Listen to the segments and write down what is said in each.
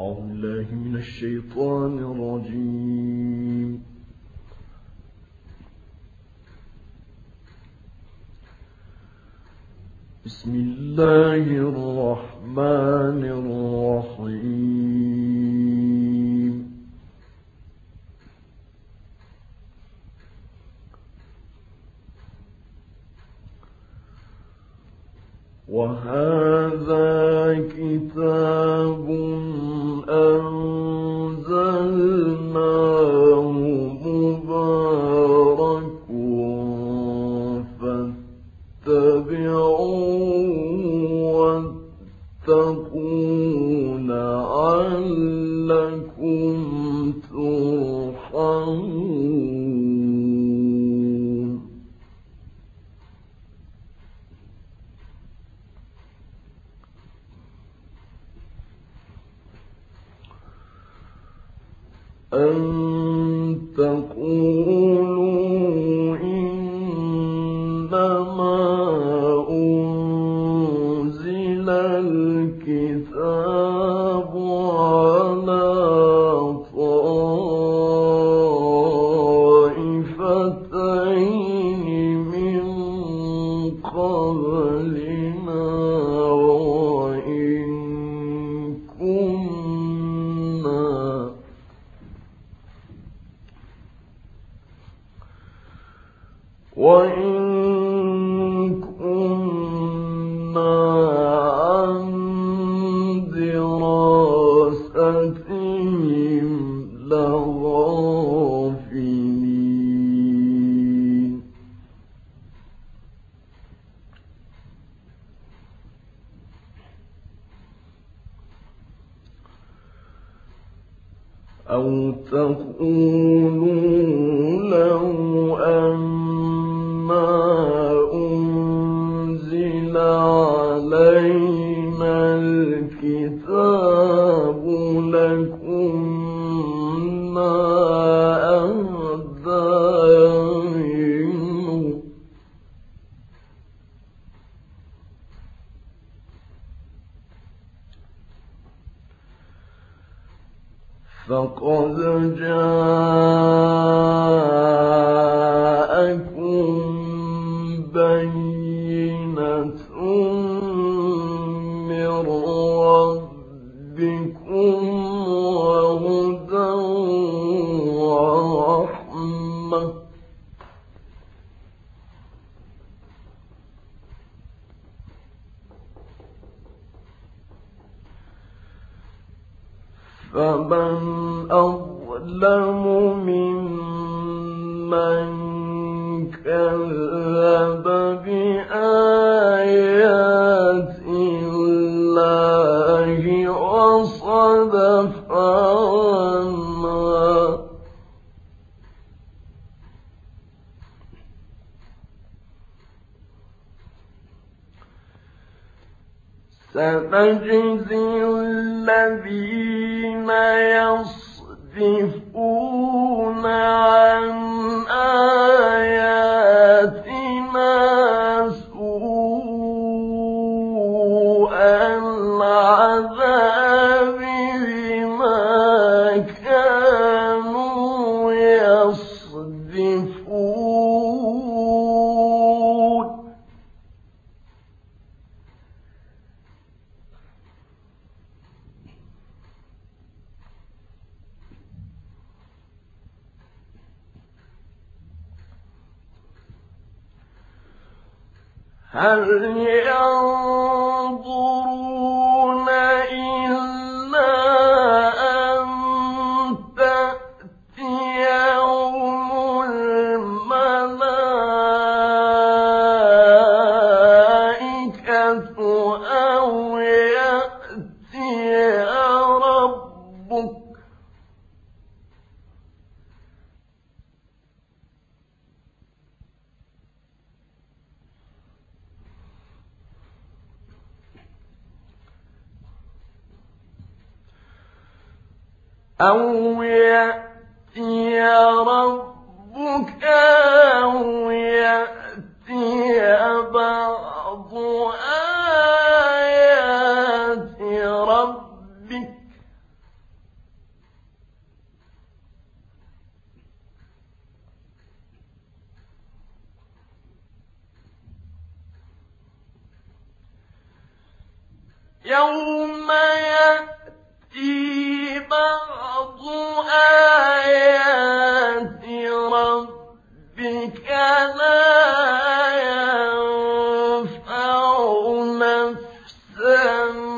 أعوذ بالله من الشيطان الرجيم. بسم الله الرحمن الرحيم. وهذا كتاب فقد جاء فمن أظلم ممن كذب بآيات الله وصدف سنجزي الذين يصدف أو يأتي ربك أو يأتي بعض آيات ربك يوم يأتي جَهَنَّمَ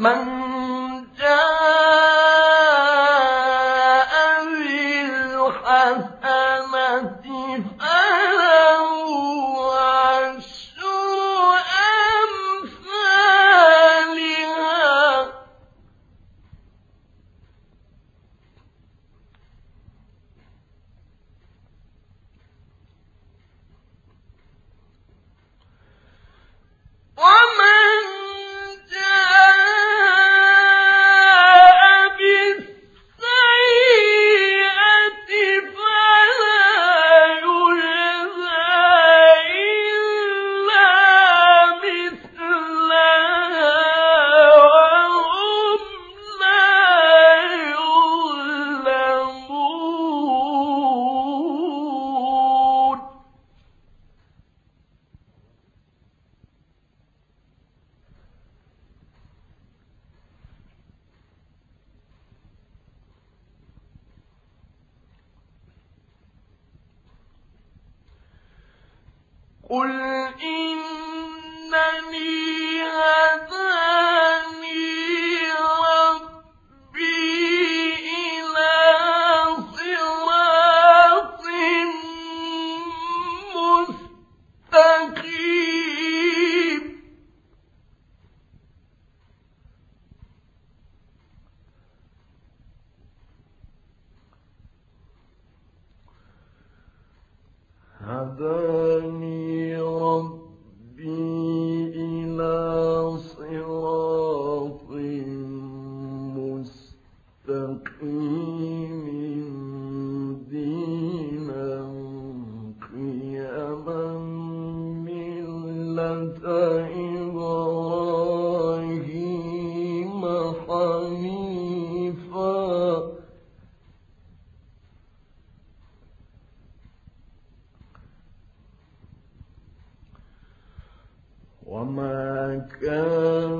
من جاء قل إنني وما كان